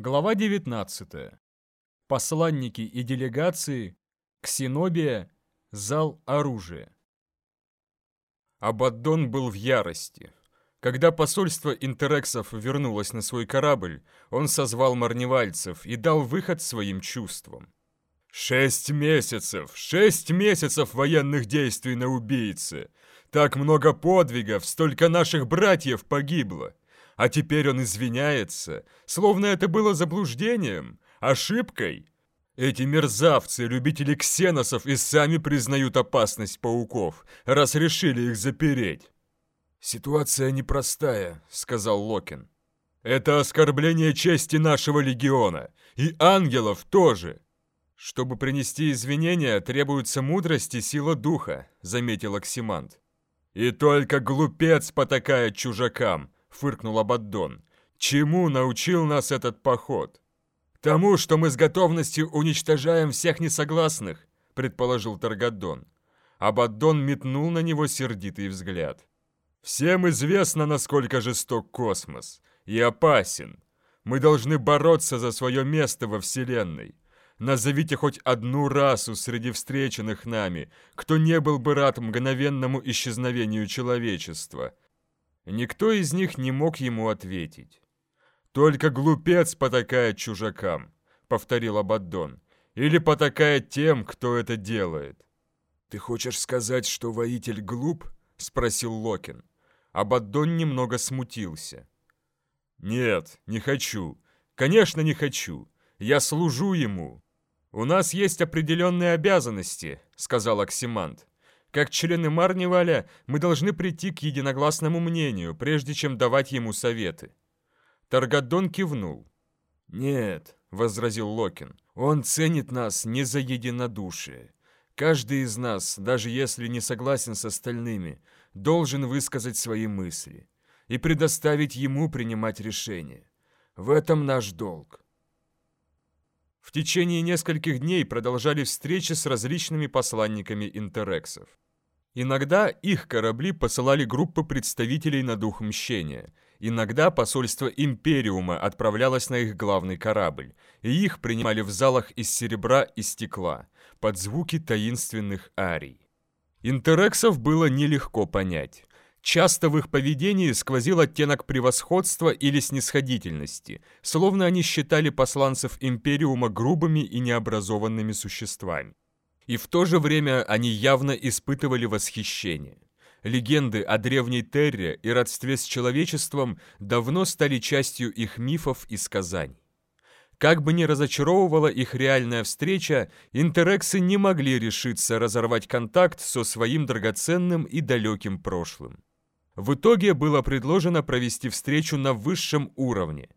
Глава 19. Посланники и делегации, Ксенобия, зал оружия. Абаддон был в ярости. Когда посольство интерексов вернулось на свой корабль, он созвал марневальцев и дал выход своим чувствам. «Шесть месяцев! Шесть месяцев военных действий на убийце! Так много подвигов, столько наших братьев погибло! А теперь он извиняется, словно это было заблуждением, ошибкой. Эти мерзавцы, любители ксеносов, и сами признают опасность пауков, раз решили их запереть. «Ситуация непростая», — сказал Локин. «Это оскорбление чести нашего легиона, и ангелов тоже». «Чтобы принести извинения, требуется мудрость и сила духа», — заметил Оксимант. «И только глупец потакает чужакам», — фыркнул Абаддон. «Чему научил нас этот поход?» «Тому, что мы с готовностью уничтожаем всех несогласных», — предположил Таргадон. Абаддон метнул на него сердитый взгляд. «Всем известно, насколько жесток космос и опасен. Мы должны бороться за свое место во Вселенной. Назовите хоть одну расу среди встреченных нами, кто не был бы рад мгновенному исчезновению человечества. Никто из них не мог ему ответить. «Только глупец потакает чужакам», — повторил Абаддон, «или потакает тем, кто это делает». «Ты хочешь сказать, что воитель глуп?» — спросил Локин. Абаддон немного смутился. «Нет, не хочу. Конечно, не хочу. Я служу ему». «У нас есть определенные обязанности», — сказал Оксимант. Как члены Марниваля мы должны прийти к единогласному мнению, прежде чем давать ему советы». Таргадон кивнул. «Нет», — возразил Локин, — «он ценит нас не за единодушие. Каждый из нас, даже если не согласен с остальными, должен высказать свои мысли и предоставить ему принимать решения. В этом наш долг». В течение нескольких дней продолжали встречи с различными посланниками интерексов. Иногда их корабли посылали группы представителей на дух мщения. Иногда посольство Империума отправлялось на их главный корабль, и их принимали в залах из серебра и стекла, под звуки таинственных арий. Интерексов было нелегко понять. Часто в их поведении сквозил оттенок превосходства или снисходительности, словно они считали посланцев Империума грубыми и необразованными существами. И в то же время они явно испытывали восхищение. Легенды о древней Терре и родстве с человечеством давно стали частью их мифов и сказаний. Как бы ни разочаровывала их реальная встреча, интерексы не могли решиться разорвать контакт со своим драгоценным и далеким прошлым. В итоге было предложено провести встречу на высшем уровне.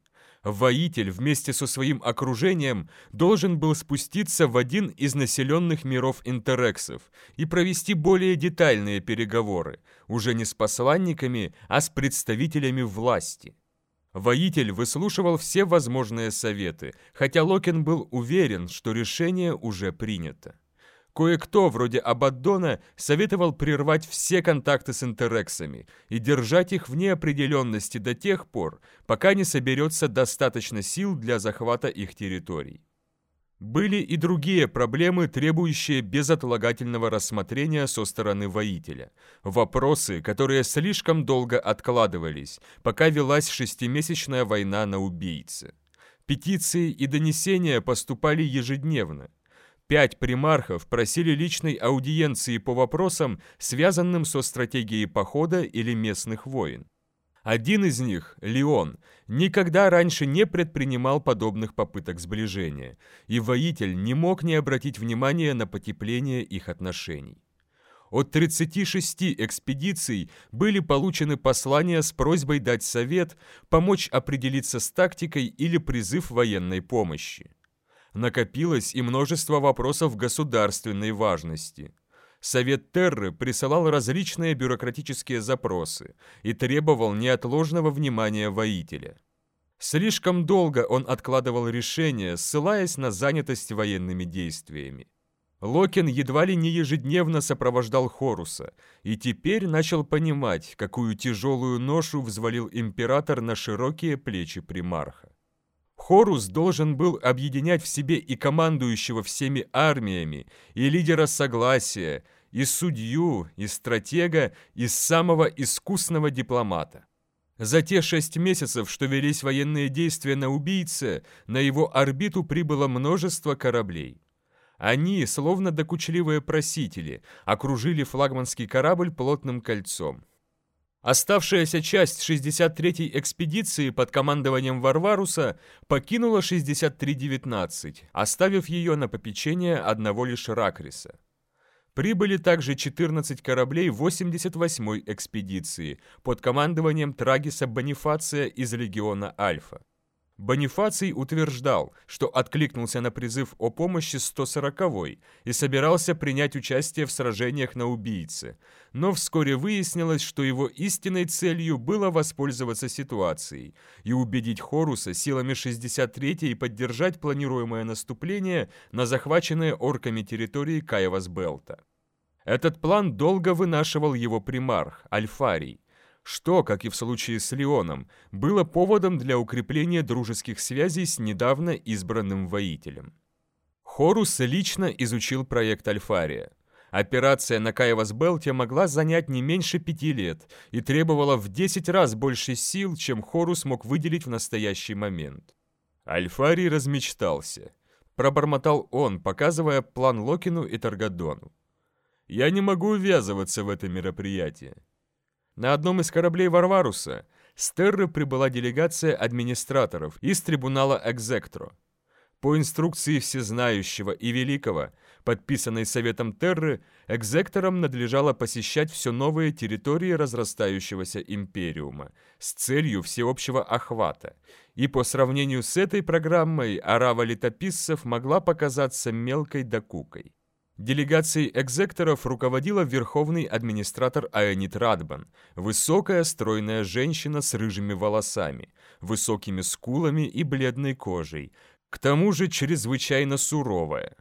Воитель вместе со своим окружением должен был спуститься в один из населенных миров интерексов и провести более детальные переговоры, уже не с посланниками, а с представителями власти. Воитель выслушивал все возможные советы, хотя Локин был уверен, что решение уже принято. Кое-кто, вроде Абаддона, советовал прервать все контакты с интерексами и держать их в неопределенности до тех пор, пока не соберется достаточно сил для захвата их территорий. Были и другие проблемы, требующие безотлагательного рассмотрения со стороны воителя. Вопросы, которые слишком долго откладывались, пока велась шестимесячная война на убийце. Петиции и донесения поступали ежедневно. Пять примархов просили личной аудиенции по вопросам, связанным со стратегией похода или местных войн. Один из них, Леон, никогда раньше не предпринимал подобных попыток сближения, и воитель не мог не обратить внимания на потепление их отношений. От 36 экспедиций были получены послания с просьбой дать совет, помочь определиться с тактикой или призыв военной помощи накопилось и множество вопросов государственной важности. Совет Терры присылал различные бюрократические запросы и требовал неотложного внимания воителя. Слишком долго он откладывал решение, ссылаясь на занятость военными действиями. Локин едва ли не ежедневно сопровождал Хоруса, и теперь начал понимать, какую тяжелую ношу взвалил император на широкие плечи примарха. Хорус должен был объединять в себе и командующего всеми армиями, и лидера согласия, и судью, и стратега, и самого искусного дипломата. За те шесть месяцев, что велись военные действия на убийце, на его орбиту прибыло множество кораблей. Они, словно докучливые просители, окружили флагманский корабль плотным кольцом. Оставшаяся часть 63-й экспедиции под командованием Варваруса покинула 63-19, оставив ее на попечение одного лишь Ракриса. Прибыли также 14 кораблей 88-й экспедиции под командованием Трагиса Бонифация из легиона Альфа. Бонифаций утверждал, что откликнулся на призыв о помощи 140-й и собирался принять участие в сражениях на убийце, но вскоре выяснилось, что его истинной целью было воспользоваться ситуацией и убедить Хоруса силами 63-й поддержать планируемое наступление на захваченные орками территории Каевас-Белта. Этот план долго вынашивал его примарх, Альфарий, что, как и в случае с Леоном, было поводом для укрепления дружеских связей с недавно избранным воителем. Хорус лично изучил проект Альфария. Операция на Каевас-Белте могла занять не меньше пяти лет и требовала в 10 раз больше сил, чем Хорус мог выделить в настоящий момент. Альфарий размечтался. Пробормотал он, показывая план Локину и Таргадону. «Я не могу ввязываться в это мероприятие. На одном из кораблей Варваруса с Терры прибыла делегация администраторов из трибунала Экзектро. По инструкции всезнающего и великого, подписанной Советом Терры, экзекторам надлежало посещать все новые территории разрастающегося империума с целью всеобщего охвата, и по сравнению с этой программой арава летописцев могла показаться мелкой докукой. Делегацией экзекторов руководила верховный администратор Аэнит Радбан, высокая стройная женщина с рыжими волосами, высокими скулами и бледной кожей, к тому же чрезвычайно суровая.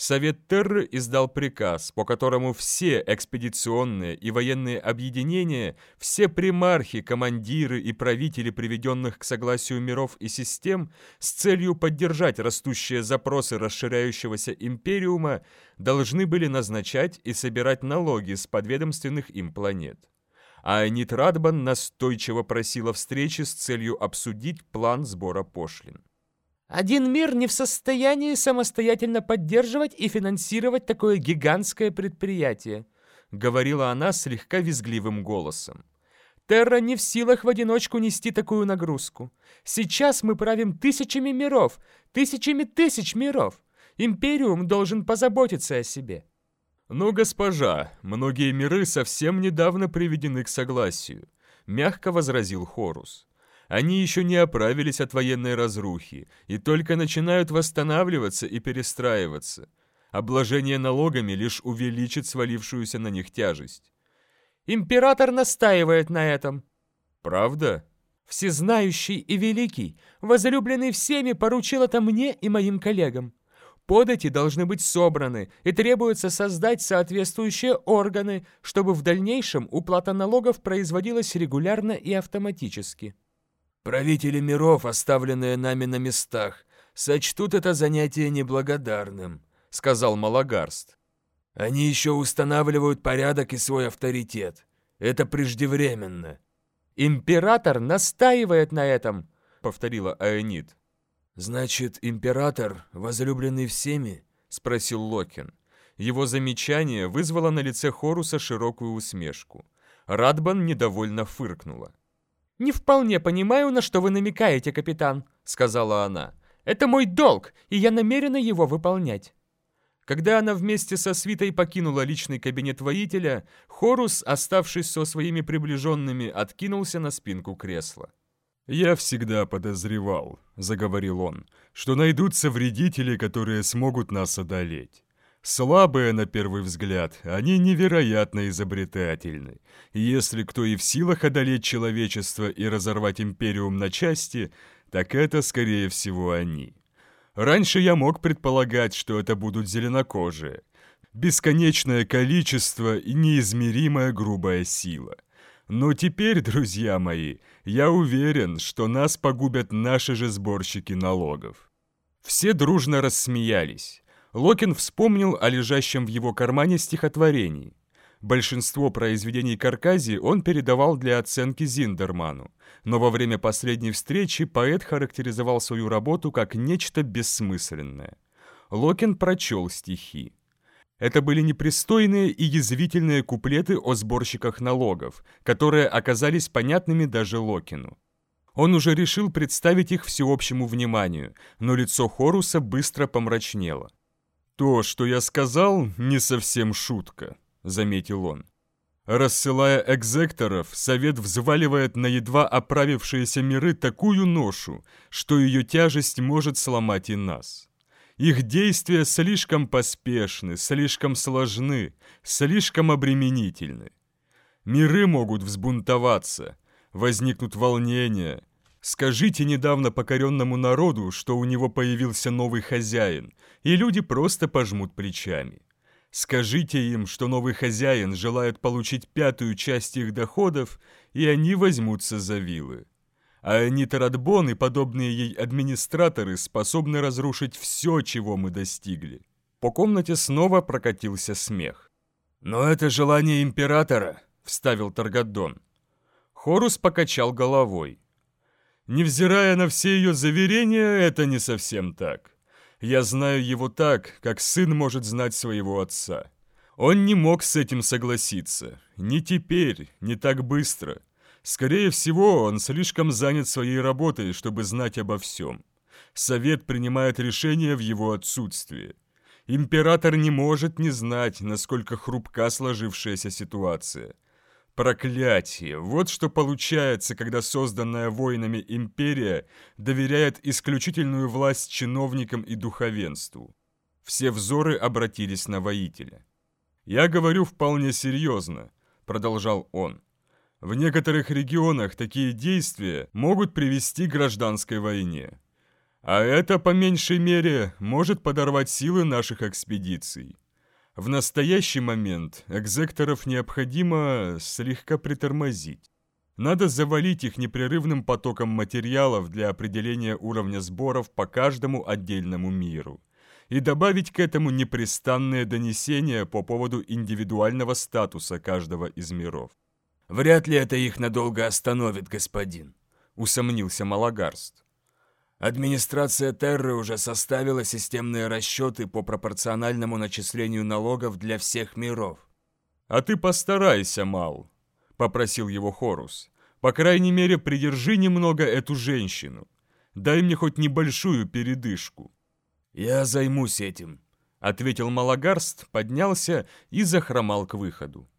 Совет Терры издал приказ, по которому все экспедиционные и военные объединения, все примархи, командиры и правители приведенных к согласию миров и систем с целью поддержать растущие запросы расширяющегося империума должны были назначать и собирать налоги с подведомственных им планет. А Анит Радбан настойчиво просила встречи с целью обсудить план сбора пошлин. Один мир не в состоянии самостоятельно поддерживать и финансировать такое гигантское предприятие», говорила она слегка визгливым голосом. Терра не в силах в одиночку нести такую нагрузку. Сейчас мы правим тысячами миров, тысячами тысяч миров. Империум должен позаботиться о себе. Но, госпожа, многие миры совсем недавно приведены к согласию, мягко возразил Хорус. Они еще не оправились от военной разрухи и только начинают восстанавливаться и перестраиваться. Обложение налогами лишь увеличит свалившуюся на них тяжесть. Император настаивает на этом. Правда? Всезнающий и великий, возлюбленный всеми, поручил это мне и моим коллегам. Подати должны быть собраны, и требуется создать соответствующие органы, чтобы в дальнейшем уплата налогов производилась регулярно и автоматически. Правители миров, оставленные нами на местах, сочтут это занятие неблагодарным», — сказал Малагарст. «Они еще устанавливают порядок и свой авторитет. Это преждевременно». «Император настаивает на этом», — повторила Аэнит. «Значит, император, возлюбленный всеми?» — спросил Локин. Его замечание вызвало на лице Хоруса широкую усмешку. Радбан недовольно фыркнула. «Не вполне понимаю, на что вы намекаете, капитан», — сказала она. «Это мой долг, и я намерена его выполнять». Когда она вместе со свитой покинула личный кабинет воителя, Хорус, оставшись со своими приближенными, откинулся на спинку кресла. «Я всегда подозревал», — заговорил он, — «что найдутся вредители, которые смогут нас одолеть. Слабые на первый взгляд, они невероятно изобретательны. Если кто и в силах одолеть человечество и разорвать империум на части, так это, скорее всего, они. Раньше я мог предполагать, что это будут зеленокожие. Бесконечное количество и неизмеримая грубая сила. Но теперь, друзья мои, я уверен, что нас погубят наши же сборщики налогов». Все дружно рассмеялись. Локин вспомнил о лежащем в его кармане стихотворении. Большинство произведений Каркази он передавал для оценки Зиндерману, но во время последней встречи поэт характеризовал свою работу как нечто бессмысленное. Локин прочел стихи. Это были непристойные и язвительные куплеты о сборщиках налогов, которые оказались понятными даже Локину. Он уже решил представить их всеобщему вниманию, но лицо Хоруса быстро помрачнело. «То, что я сказал, не совсем шутка», — заметил он. Рассылая экзекторов, совет взваливает на едва оправившиеся миры такую ношу, что ее тяжесть может сломать и нас. Их действия слишком поспешны, слишком сложны, слишком обременительны. Миры могут взбунтоваться, возникнут волнения. Скажите недавно покоренному народу, что у него появился новый хозяин, и люди просто пожмут плечами. Скажите им, что новый хозяин желает получить пятую часть их доходов, и они возьмутся за вилы. А Анита Радбон и подобные ей администраторы способны разрушить все, чего мы достигли. По комнате снова прокатился смех. «Но это желание императора», — вставил Таргадон. Хорус покачал головой. «Невзирая на все ее заверения, это не совсем так. Я знаю его так, как сын может знать своего отца. Он не мог с этим согласиться. Не теперь, не так быстро. Скорее всего, он слишком занят своей работой, чтобы знать обо всем. Совет принимает решения в его отсутствие. Император не может не знать, насколько хрупка сложившаяся ситуация – Проклятие! Вот что получается, когда созданная воинами империя доверяет исключительную власть чиновникам и духовенству. Все взоры обратились на воителя. «Я говорю вполне серьезно», — продолжал он. «В некоторых регионах такие действия могут привести к гражданской войне. А это, по меньшей мере, может подорвать силы наших экспедиций. В настоящий момент экзекторов необходимо слегка притормозить. Надо завалить их непрерывным потоком материалов для определения уровня сборов по каждому отдельному миру. И добавить к этому непрестанные донесения по поводу индивидуального статуса каждого из миров. «Вряд ли это их надолго остановит, господин», — усомнился Малагарст. Администрация Терры уже составила системные расчеты по пропорциональному начислению налогов для всех миров. «А ты постарайся, Мал», — попросил его Хорус. «По крайней мере, придержи немного эту женщину. Дай мне хоть небольшую передышку». «Я займусь этим», — ответил Малагарст, поднялся и захромал к выходу.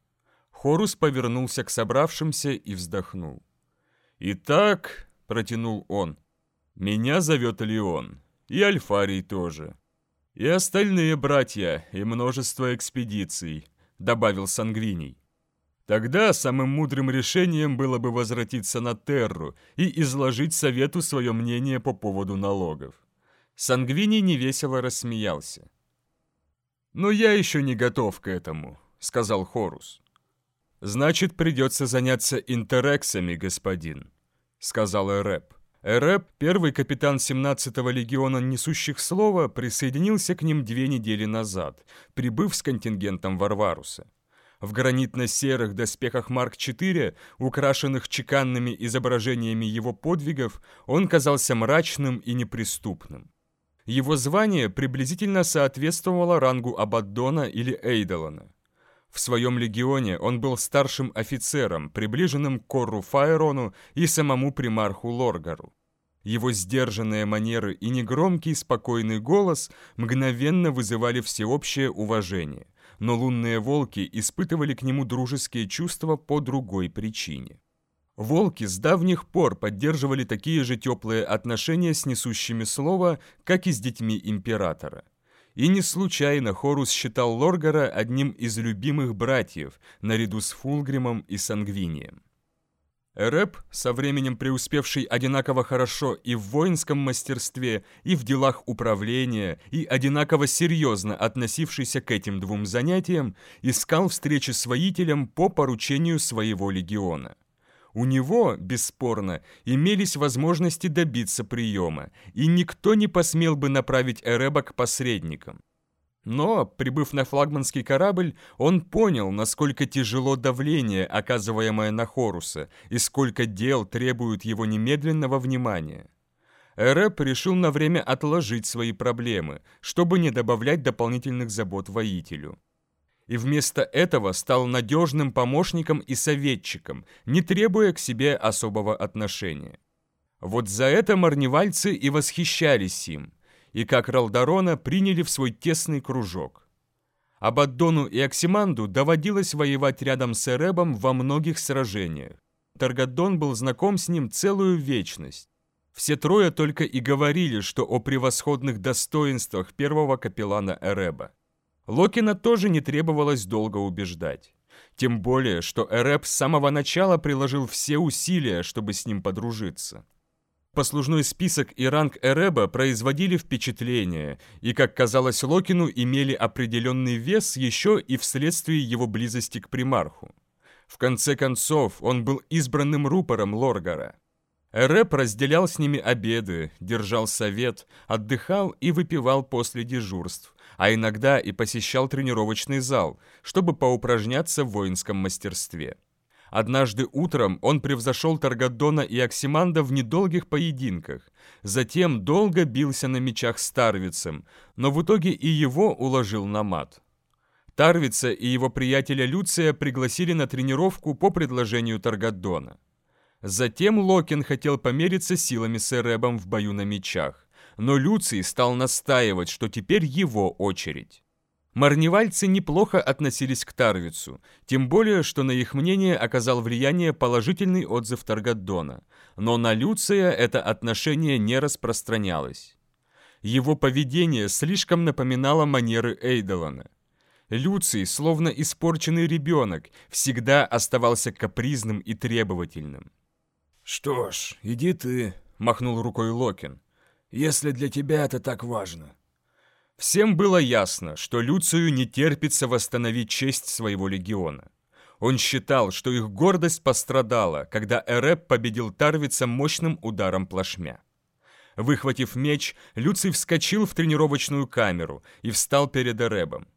Хорус повернулся к собравшимся и вздохнул. «Итак», — протянул он, — меня зовет Леон. И Альфарий тоже. И остальные братья, и множество экспедиций, добавил Сангвиний. Тогда самым мудрым решением было бы возвратиться на Терру и изложить совету свое мнение по поводу налогов. Сангвиний невесело рассмеялся. «Но я еще не готов к этому», — сказал Хорус. «Значит, придется заняться интерексами, господин», — сказал Эрэп. Эрэп, первый капитан 17-го легиона несущих слова, присоединился к ним две недели назад, прибыв с контингентом Варваруса. В гранитно-серых доспехах Марк-4, украшенных чеканными изображениями его подвигов, он казался мрачным и неприступным. Его звание приблизительно соответствовало рангу Абаддона или Эйдолона. В своем легионе он был старшим офицером, приближенным к Корру Файрону и самому примарху Лоргару. Его сдержанные манеры и негромкий спокойный голос мгновенно вызывали всеобщее уважение, но лунные волки испытывали к нему дружеские чувства по другой причине. Волки с давних пор поддерживали такие же теплые отношения с несущими слова, как и с детьми императора. И не случайно Хорус считал Лоргара одним из любимых братьев, наряду с Фулгримом и Сангвинием. Эреб, со временем преуспевший одинаково хорошо и в воинском мастерстве, и в делах управления, и одинаково серьезно относившийся к этим двум занятиям, искал встречи с воителем по поручению своего легиона. У него, бесспорно, имелись возможности добиться приема, и никто не посмел бы направить Эреба к посредникам. Но, прибыв на флагманский корабль, он понял, насколько тяжело давление, оказываемое на Хоруса, и сколько дел требуют его немедленного внимания. Эреп решил на время отложить свои проблемы, чтобы не добавлять дополнительных забот воителю. И вместо этого стал надежным помощником и советчиком, не требуя к себе особого отношения. Вот за это марневальцы и восхищались им – и как Ралдарона приняли в свой тесный кружок. Абаддону и Оксиманду доводилось воевать рядом с Эребом во многих сражениях. Таргадон был знаком с ним целую вечность. Все трое только и говорили, что о превосходных достоинствах первого капеллана Эреба. Локина тоже не требовалось долго убеждать. Тем более, что Эреб с самого начала приложил все усилия, чтобы с ним подружиться. Послужной список и ранг Эреба производили впечатление, и, как казалось Локину, имели определенный вес еще и вследствие его близости к примарху. В конце концов, он был избранным рупором Лоргара. Эреб разделял с ними обеды, держал совет, отдыхал и выпивал после дежурств, а иногда и посещал тренировочный зал, чтобы поупражняться в воинском мастерстве. Однажды утром он превзошел Таргадона и Оксиманда в недолгих поединках. Затем долго бился на мечах с Тарвицем, но в итоге и его уложил на мат. Тарвица и его приятеля Люция пригласили на тренировку по предложению Таргадона. Затем Локин хотел помериться силами с Эребом в бою на мечах, но Люций стал настаивать, что теперь его очередь. Марневальцы неплохо относились к Тарвицу, тем более, что на их мнение оказал влияние положительный отзыв Таргаддона, но на Люция это отношение не распространялось. Его поведение слишком напоминало манеры Эйдолана. Люций, словно испорченный ребенок, всегда оставался капризным и требовательным. «Что ж, иди ты», — махнул рукой Локин, — «если для тебя это так важно». Всем было ясно, что Люцию не терпится восстановить честь своего легиона. Он считал, что их гордость пострадала, когда Эреб победил Тарвица мощным ударом плашмя. Выхватив меч, Люций вскочил в тренировочную камеру и встал перед Эребом.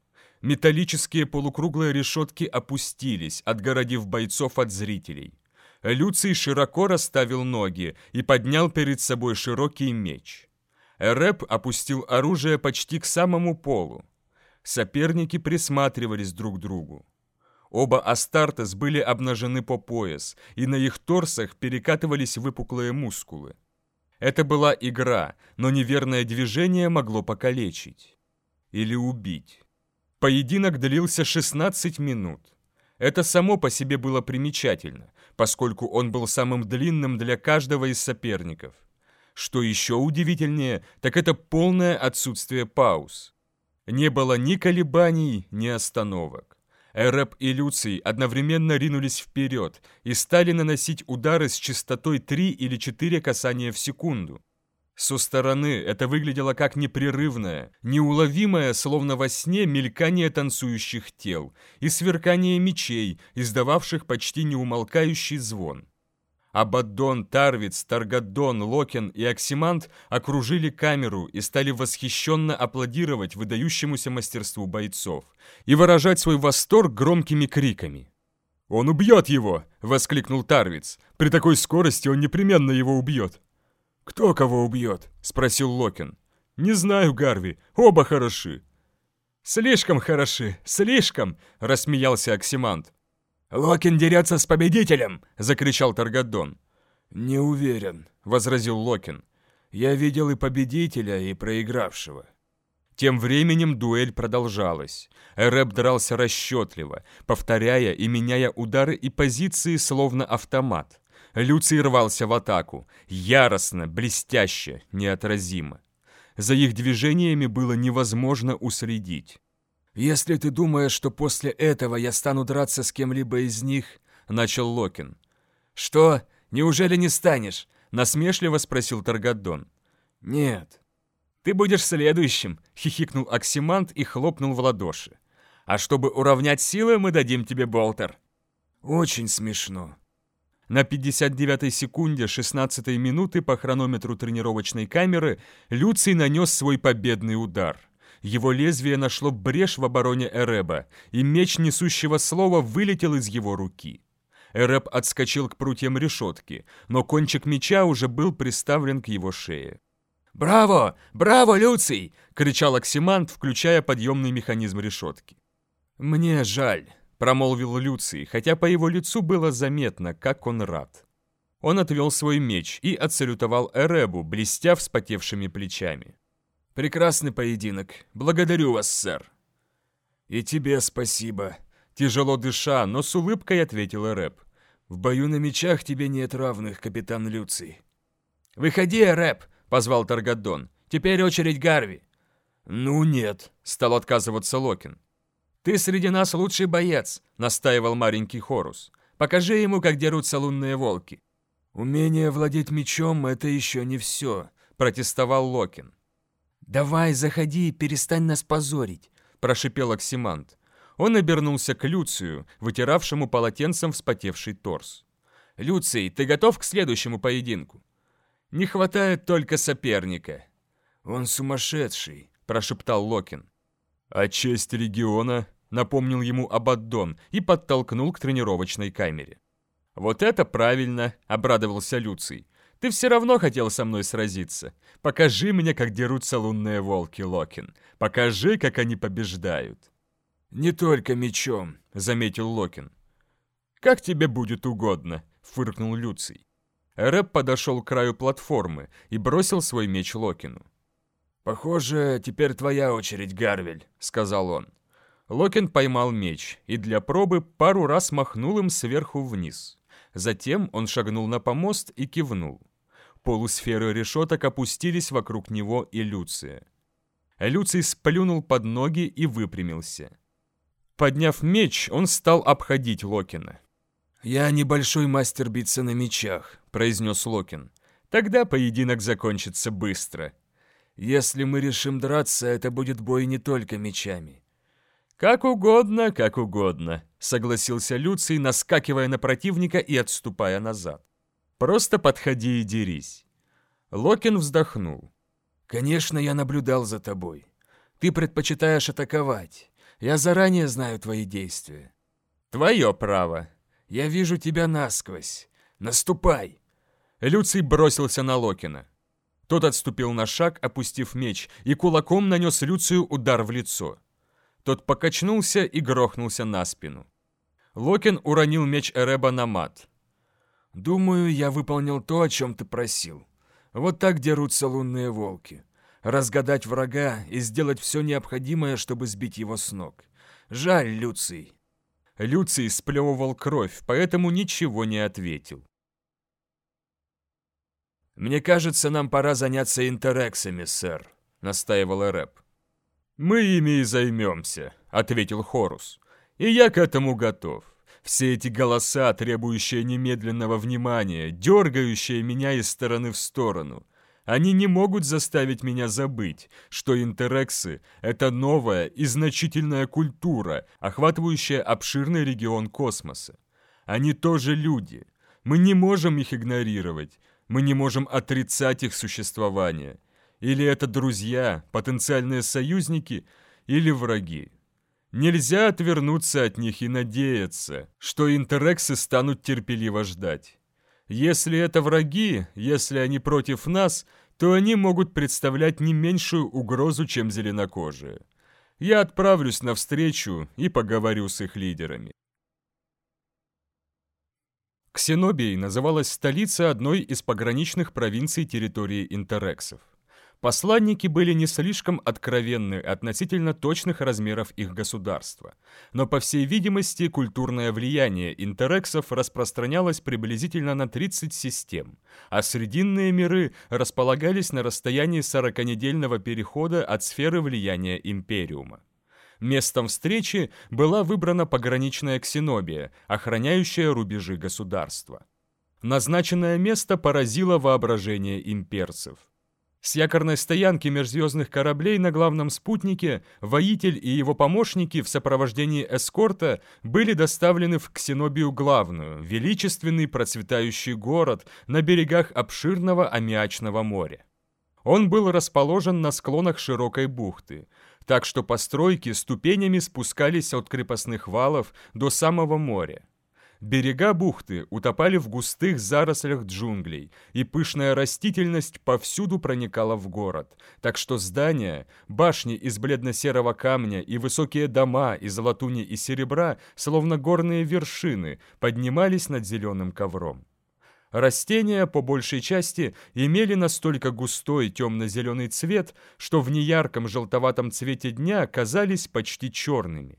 Металлические полукруглые решетки опустились, отгородив бойцов от зрителей. Люций широко расставил ноги и поднял перед собой широкий меч. Эреп опустил оружие почти к самому полу. Соперники присматривались друг к другу. Оба Астартес были обнажены по пояс, и на их торсах перекатывались выпуклые мускулы. Это была игра, но неверное движение могло покалечить. Или убить. Поединок длился 16 минут. Это само по себе было примечательно, поскольку он был самым длинным для каждого из соперников – что еще удивительнее, так это полное отсутствие пауз. Не было ни колебаний, ни остановок. Эреп и Люций одновременно ринулись вперед и стали наносить удары с частотой 3 или 4 касания в секунду. Со стороны это выглядело как непрерывное, неуловимое, словно во сне, мелькание танцующих тел и сверкание мечей, издававших почти неумолкающий звон. Абаддон, Тарвиц, Таргадон, Локен и Аксиманд окружили камеру и стали восхищенно аплодировать выдающемуся мастерству бойцов и выражать свой восторг громкими криками. «Он убьет его!» — воскликнул Тарвиц. «При такой скорости он непременно его убьет!» «Кто кого убьет?» — спросил Локен. «Не знаю, Гарви. Оба хороши». «Слишком хороши, слишком!» — рассмеялся Оксимант. «Локин дерется с победителем!» — закричал Таргадон. «Не уверен», — возразил Локин. «Я видел и победителя, и проигравшего». Тем временем дуэль продолжалась. Эреб дрался расчетливо, повторяя и меняя удары и позиции, словно автомат. Люций рвался в атаку, яростно, блестяще, неотразимо. За их движениями было невозможно уследить. «Если ты думаешь, что после этого я стану драться с кем-либо из них», — начал Локин, «Что? Неужели не станешь?» — насмешливо спросил Таргадон. «Нет». «Ты будешь следующим», — хихикнул Оксимант и хлопнул в ладоши. «А чтобы уравнять силы, мы дадим тебе болтер». «Очень смешно». На 59-й секунде 16-й минуты по хронометру тренировочной камеры Люций нанес свой победный удар. Его лезвие нашло брешь в обороне Эреба, и меч несущего слова вылетел из его руки. Эреб отскочил к прутьям решетки, но кончик меча уже был приставлен к его шее. «Браво! Браво, Люций!» — кричал Оксимант, включая подъемный механизм решетки. «Мне жаль», промолвил Люций, хотя по его лицу было заметно, как он рад. Он отвел свой меч и отсалютовал Эребу, блестя вспотевшими плечами. «Прекрасный поединок. Благодарю вас, сэр». «И тебе спасибо». Тяжело дыша, но с улыбкой ответил Эреб. «В бою на мечах тебе нет равных, капитан Люций». «Выходи, Эреб!» — позвал Таргадон. «Теперь очередь Гарви». «Ну нет», — стал отказываться Локин. «Ты среди нас лучший боец», — настаивал маленький Хорус. «Покажи ему, как дерутся лунные волки». «Умение владеть мечом — это еще не все», — протестовал Локин. «Давай, заходи и перестань нас позорить», — прошипел Оксимант. Он обернулся к Люцию, вытиравшему полотенцем вспотевший торс. «Люций, ты готов к следующему поединку?» «Не хватает только соперника». «Он сумасшедший», — прошептал Локин. «А честь региона?» — напомнил ему Абаддон и подтолкнул к тренировочной камере. «Вот это правильно!» — обрадовался Люций. «Ты все равно хотел со мной сразиться. Покажи мне, как дерутся лунные волки, Локин. Покажи, как они побеждают». «Не только мечом», — заметил Локин. «Как тебе будет угодно», — фыркнул Люций. Рэп подошел к краю платформы и бросил свой меч Локину. «Похоже, теперь твоя очередь, Гарвель», — сказал он. Локин поймал меч и для пробы пару раз махнул им сверху вниз. Затем он шагнул на помост и кивнул. Полусферы решеток опустились вокруг него и Люция. Люций сплюнул под ноги и выпрямился. Подняв меч, он стал обходить Локина. «Я небольшой мастер биться на мечах», — произнес Локин. «Тогда поединок закончится быстро», если мы решим драться, это будет бой не только мечами. «Как угодно, как угодно», — согласился Люций, наскакивая на противника и отступая назад. «Просто подходи и дерись». Локин вздохнул. «Конечно, я наблюдал за тобой. Ты предпочитаешь атаковать. Я заранее знаю твои действия». «Твое право. Я вижу тебя насквозь. Наступай!» Люций бросился на Локина. Тот отступил на шаг, опустив меч, и кулаком нанес Люцию удар в лицо. Тот покачнулся и грохнулся на спину. Локин уронил меч Эреба на мат. «Думаю, я выполнил то, о чем ты просил. Вот так дерутся лунные волки. Разгадать врага и сделать все необходимое, чтобы сбить его с ног. Жаль, Люций». Люций сплевывал кровь, поэтому ничего не ответил. «Мне кажется, нам пора заняться интерексами, сэр», — настаивал Эрэп. «Мы ими и займемся», — ответил Хорус. «И я к этому готов. Все эти голоса, требующие немедленного внимания, дергающие меня из стороны в сторону, они не могут заставить меня забыть, что интерексы — это новая и значительная культура, охватывающая обширный регион космоса. Они тоже люди. Мы не можем их игнорировать, мы не можем отрицать их существование. Или это друзья, потенциальные союзники, или враги. Нельзя отвернуться от них и надеяться, что интерексы станут терпеливо ждать. Если это враги, если они против нас, то они могут представлять не меньшую угрозу, чем зеленокожие. Я отправлюсь навстречу и поговорю с их лидерами. Ксенобией называлась столица одной из пограничных провинций территории интерексов. Посланники были не слишком откровенны относительно точных размеров их государства, но, по всей видимости, культурное влияние интерексов распространялось приблизительно на 30 систем, а срединные миры располагались на расстоянии 40-недельного перехода от сферы влияния Империума. Местом встречи была выбрана пограничная ксенобия, охраняющая рубежи государства. Назначенное место поразило воображение имперцев. С якорной стоянки межзвездных кораблей на главном спутнике воитель и его помощники в сопровождении эскорта были доставлены в Ксенобию главную, величественный процветающий город на берегах обширного аммиачного моря. Он был расположен на склонах широкой бухты, так что постройки ступенями спускались от крепостных валов до самого моря. Берега бухты утопали в густых зарослях джунглей, и пышная растительность повсюду проникала в город, так что здания, башни из бледно-серого камня и высокие дома из латуни и серебра, словно горные вершины, поднимались над зеленым ковром. Растения, по большей части, имели настолько густой темно-зеленый цвет, что в неярком желтоватом цвете дня казались почти черными.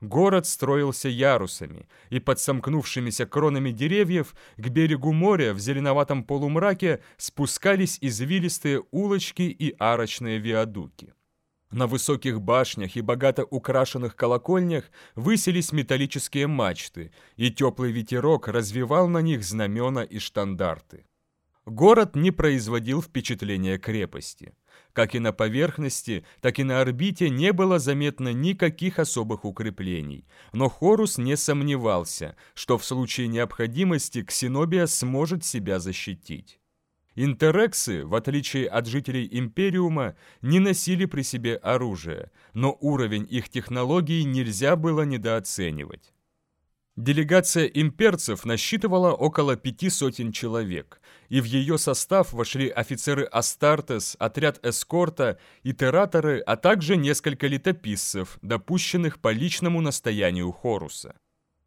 Город строился ярусами, и под сомкнувшимися кронами деревьев к берегу моря в зеленоватом полумраке спускались извилистые улочки и арочные виадуки. На высоких башнях и богато украшенных колокольнях высились металлические мачты, и теплый ветерок развивал на них знамена и штандарты. Город не производил впечатления крепости. Как и на поверхности, так и на орбите не было заметно никаких особых укреплений, но Хорус не сомневался, что в случае необходимости Ксенобия сможет себя защитить. Интерексы, в отличие от жителей Империума, не носили при себе оружие, но уровень их технологий нельзя было недооценивать. Делегация имперцев насчитывала около пяти сотен человек, и в ее состав вошли офицеры Астартес, отряд эскорта, итераторы, а также несколько летописцев, допущенных по личному настоянию Хоруса.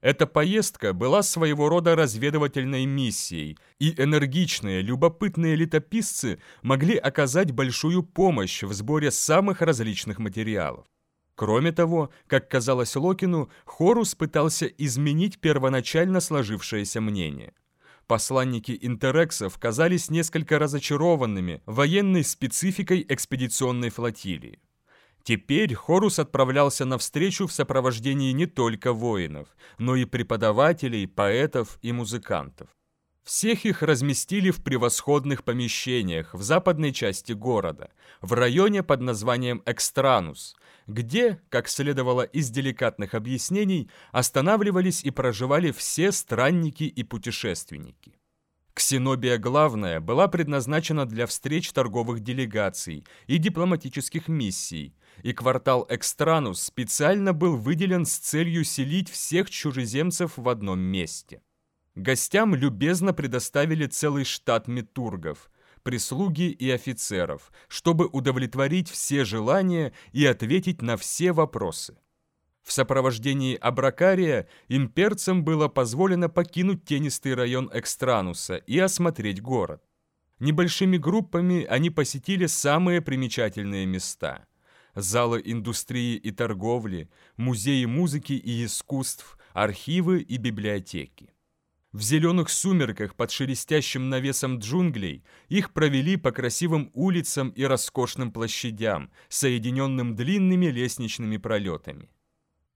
Эта поездка была своего рода разведывательной миссией, и энергичные, любопытные летописцы могли оказать большую помощь в сборе самых различных материалов. Кроме того, как казалось Локину, Хорус пытался изменить первоначально сложившееся мнение. Посланники интерексов казались несколько разочарованными военной спецификой экспедиционной флотилии. Теперь Хорус отправлялся навстречу в сопровождении не только воинов, но и преподавателей, поэтов и музыкантов. Всех их разместили в превосходных помещениях в западной части города, в районе под названием Экстранус, где, как следовало из деликатных объяснений, останавливались и проживали все странники и путешественники. Ксенобия главная была предназначена для встреч торговых делегаций и дипломатических миссий, и квартал Экстранус специально был выделен с целью селить всех чужеземцев в одном месте. Гостям любезно предоставили целый штат метургов, прислуги и офицеров, чтобы удовлетворить все желания и ответить на все вопросы. В сопровождении Абракария имперцам было позволено покинуть тенистый район Экстрануса и осмотреть город. Небольшими группами они посетили самые примечательные места. Залы индустрии и торговли, музеи музыки и искусств, архивы и библиотеки. В зеленых сумерках под шелестящим навесом джунглей их провели по красивым улицам и роскошным площадям, соединенным длинными лестничными пролетами.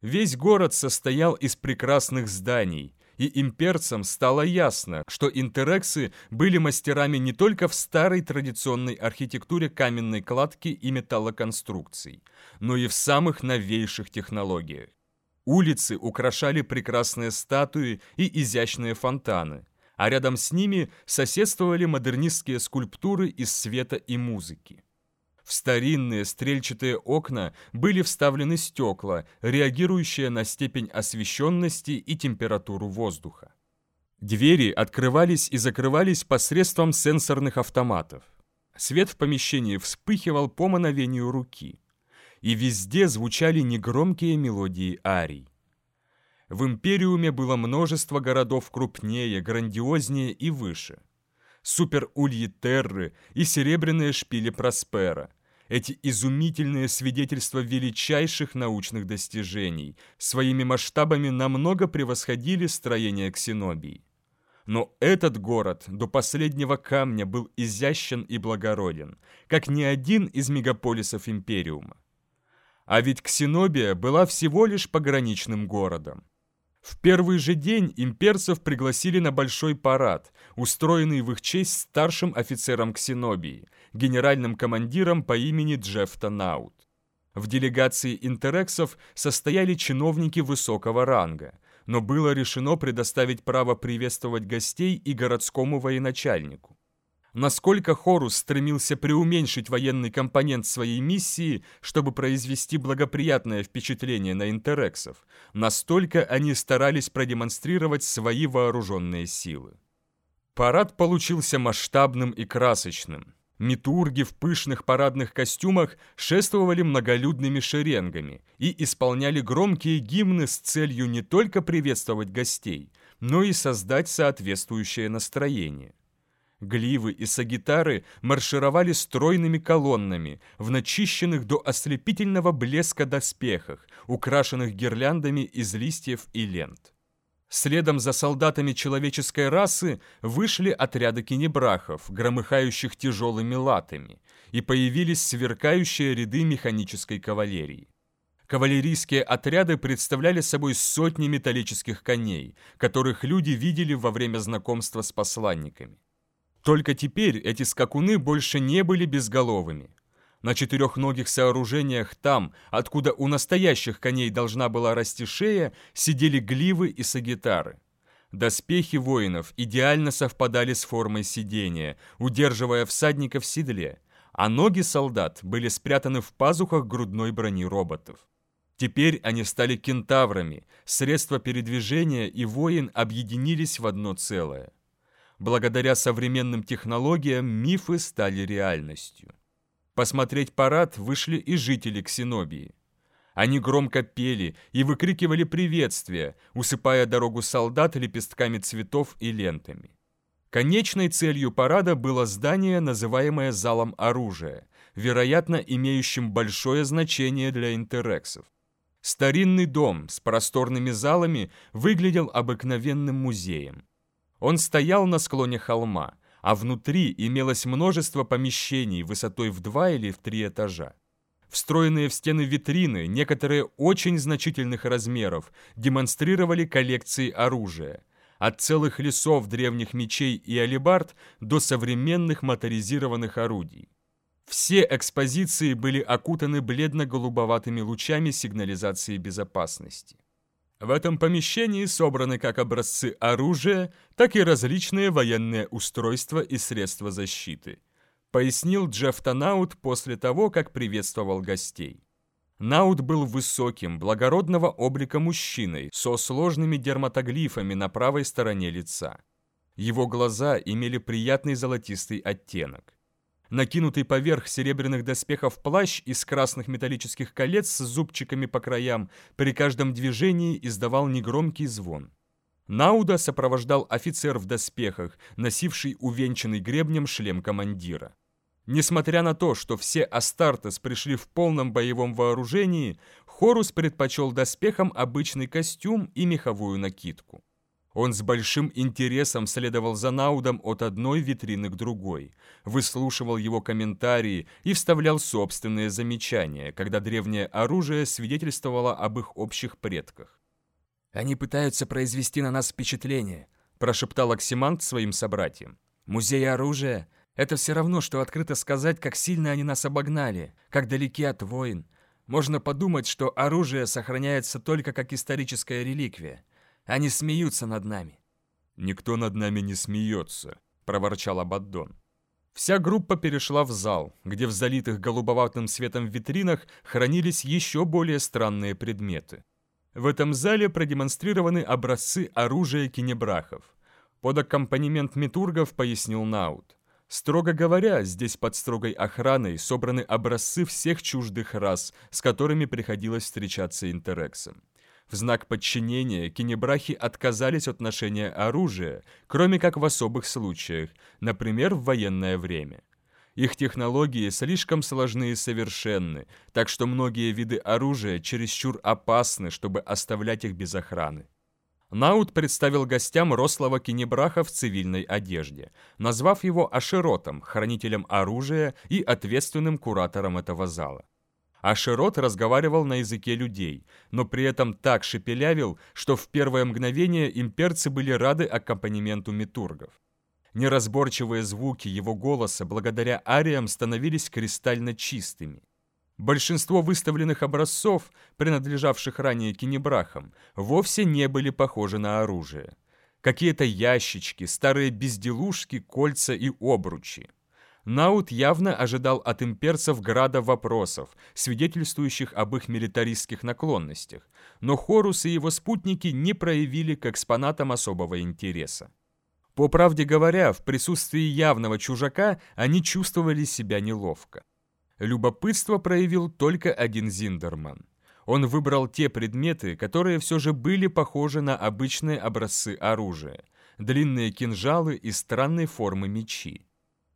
Весь город состоял из прекрасных зданий, и имперцам стало ясно, что интерексы были мастерами не только в старой традиционной архитектуре каменной кладки и металлоконструкций, но и в самых новейших технологиях. Улицы украшали прекрасные статуи и изящные фонтаны, а рядом с ними соседствовали модернистские скульптуры из света и музыки. В старинные стрельчатые окна были вставлены стекла, реагирующие на степень освещенности и температуру воздуха. Двери открывались и закрывались посредством сенсорных автоматов. Свет в помещении вспыхивал по мановению руки и везде звучали негромкие мелодии арий. В Империуме было множество городов крупнее, грандиознее и выше. Супер-ульи Терры и серебряные шпили Проспера. Эти изумительные свидетельства величайших научных достижений своими масштабами намного превосходили строение Ксенобии. Но этот город до последнего камня был изящен и благороден, как ни один из мегаполисов Империума. А ведь Ксенобия была всего лишь пограничным городом. В первый же день имперцев пригласили на большой парад, устроенный в их честь старшим офицером Ксенобии, генеральным командиром по имени Джефта Наут. В делегации интерексов состояли чиновники высокого ранга, но было решено предоставить право приветствовать гостей и городскому военачальнику. Насколько Хорус стремился преуменьшить военный компонент своей миссии, чтобы произвести благоприятное впечатление на интерексов, настолько они старались продемонстрировать свои вооруженные силы. Парад получился масштабным и красочным. Митурги в пышных парадных костюмах шествовали многолюдными шеренгами и исполняли громкие гимны с целью не только приветствовать гостей, но и создать соответствующее настроение. Гливы и сагитары маршировали стройными колоннами в начищенных до ослепительного блеска доспехах, украшенных гирляндами из листьев и лент. Следом за солдатами человеческой расы вышли отряды кинебрахов, громыхающих тяжелыми латами, и появились сверкающие ряды механической кавалерии. Кавалерийские отряды представляли собой сотни металлических коней, которых люди видели во время знакомства с посланниками. Только теперь эти скакуны больше не были безголовыми. На четырехногих сооружениях там, откуда у настоящих коней должна была расти шея, сидели гливы и сагитары. Доспехи воинов идеально совпадали с формой сидения, удерживая всадника в седле, а ноги солдат были спрятаны в пазухах грудной брони роботов. Теперь они стали кентаврами, средства передвижения и воин объединились в одно целое. Благодаря современным технологиям мифы стали реальностью. Посмотреть парад вышли и жители Ксенобии. Они громко пели и выкрикивали приветствия, усыпая дорогу солдат лепестками цветов и лентами. Конечной целью парада было здание, называемое залом оружия, вероятно, имеющим большое значение для интерексов. Старинный дом с просторными залами выглядел обыкновенным музеем. Он стоял на склоне холма, а внутри имелось множество помещений высотой в два или в три этажа. Встроенные в стены витрины, некоторые очень значительных размеров, демонстрировали коллекции оружия. От целых лесов древних мечей и алебард до современных моторизированных орудий. Все экспозиции были окутаны бледно-голубоватыми лучами сигнализации безопасности. В этом помещении собраны как образцы оружия, так и различные военные устройства и средства защиты, пояснил Джефф Танаут после того, как приветствовал гостей. Наут был высоким, благородного облика мужчиной со сложными дерматоглифами на правой стороне лица. Его глаза имели приятный золотистый оттенок. Накинутый поверх серебряных доспехов плащ из красных металлических колец с зубчиками по краям при каждом движении издавал негромкий звон. Науда сопровождал офицер в доспехах, носивший увенчанный гребнем шлем командира. Несмотря на то, что все Астартес пришли в полном боевом вооружении, Хорус предпочел доспехам обычный костюм и меховую накидку. Он с большим интересом следовал за Наудом от одной витрины к другой, выслушивал его комментарии и вставлял собственные замечания, когда древнее оружие свидетельствовало об их общих предках. «Они пытаются произвести на нас впечатление», – прошептал Оксимант своим собратьям. «Музей оружия – это все равно, что открыто сказать, как сильно они нас обогнали, как далеки от войн. Можно подумать, что оружие сохраняется только как историческая реликвия». Они смеются над нами». «Никто над нами не смеется», — проворчал Абаддон. Вся группа перешла в зал, где в залитых голубоватым светом витринах хранились еще более странные предметы. В этом зале продемонстрированы образцы оружия кинебрахов. Под аккомпанемент метургов пояснил Наут. Строго говоря, здесь под строгой охраной собраны образцы всех чуждых рас, с которыми приходилось встречаться интерексам. В знак подчинения кинебрахи отказались от ношения оружия, кроме как в особых случаях, например, в военное время. Их технологии слишком сложны и совершенны, так что многие виды оружия чересчур опасны, чтобы оставлять их без охраны. Наут представил гостям рослого кинебраха в цивильной одежде, назвав его Ашеротом, хранителем оружия и ответственным куратором этого зала. А Широт разговаривал на языке людей, но при этом так шепелявил, что в первое мгновение имперцы были рады аккомпанементу митургов. Неразборчивые звуки его голоса благодаря ариям становились кристально чистыми. Большинство выставленных образцов, принадлежавших ранее кинебрахам, вовсе не были похожи на оружие. Какие-то ящички, старые безделушки, кольца и обручи. Наут явно ожидал от имперцев града вопросов, свидетельствующих об их милитаристских наклонностях, но Хорус и его спутники не проявили к экспонатам особого интереса. По правде говоря, в присутствии явного чужака они чувствовали себя неловко. Любопытство проявил только один Зиндерман. Он выбрал те предметы, которые все же были похожи на обычные образцы оружия. Длинные кинжалы и странной формы мечи.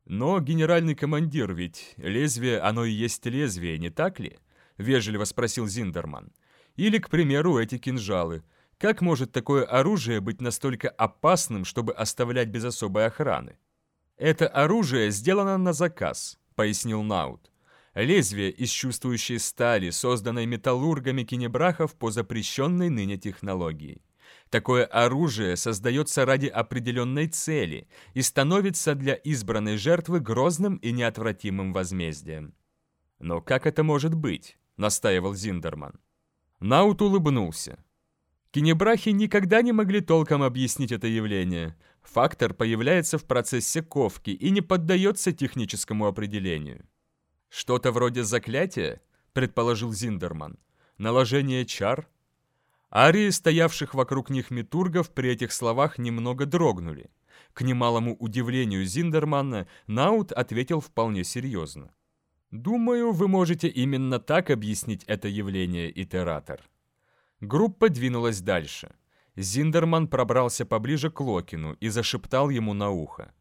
«Но, генеральный командир, ведь лезвие, оно и есть лезвие, не так ли?» — вежливо спросил Зиндерман. «Или, к примеру, эти кинжалы. Как может такое оружие быть настолько опасным, чтобы оставлять без особой охраны?» «Это оружие сделано на заказ», — пояснил Наут. «Лезвие из чувствующей стали, созданной металлургами кинебрахов по запрещенной ныне технологии. Такое оружие создается ради определенной цели и становится для избранной жертвы грозным и неотвратимым возмездием. «Но как это может быть?» — настаивал Зиндерман. Наут улыбнулся. Кинебрахи никогда не могли толком объяснить это явление. Фактор появляется в процессе ковки и не поддается техническому определению. «Что-то вроде заклятия?» — предположил Зиндерман. «Наложение чар?» Арии, стоявших вокруг них метургов, при этих словах немного дрогнули. К немалому удивлению Зиндермана, Наут ответил вполне серьезно. «Думаю, вы можете именно так объяснить это явление, итератор». Группа двинулась дальше. Зиндерман пробрался поближе к Локину и зашептал ему на ухо.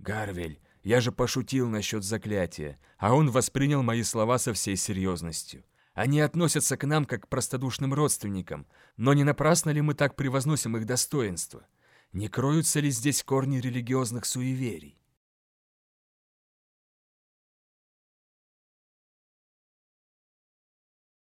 «Гарвель, я же пошутил насчет заклятия, а он воспринял мои слова со всей серьезностью. Они относятся к нам как к простодушным родственникам, но не напрасно ли мы так превозносим их достоинство? Не кроются ли здесь корни религиозных суеверий?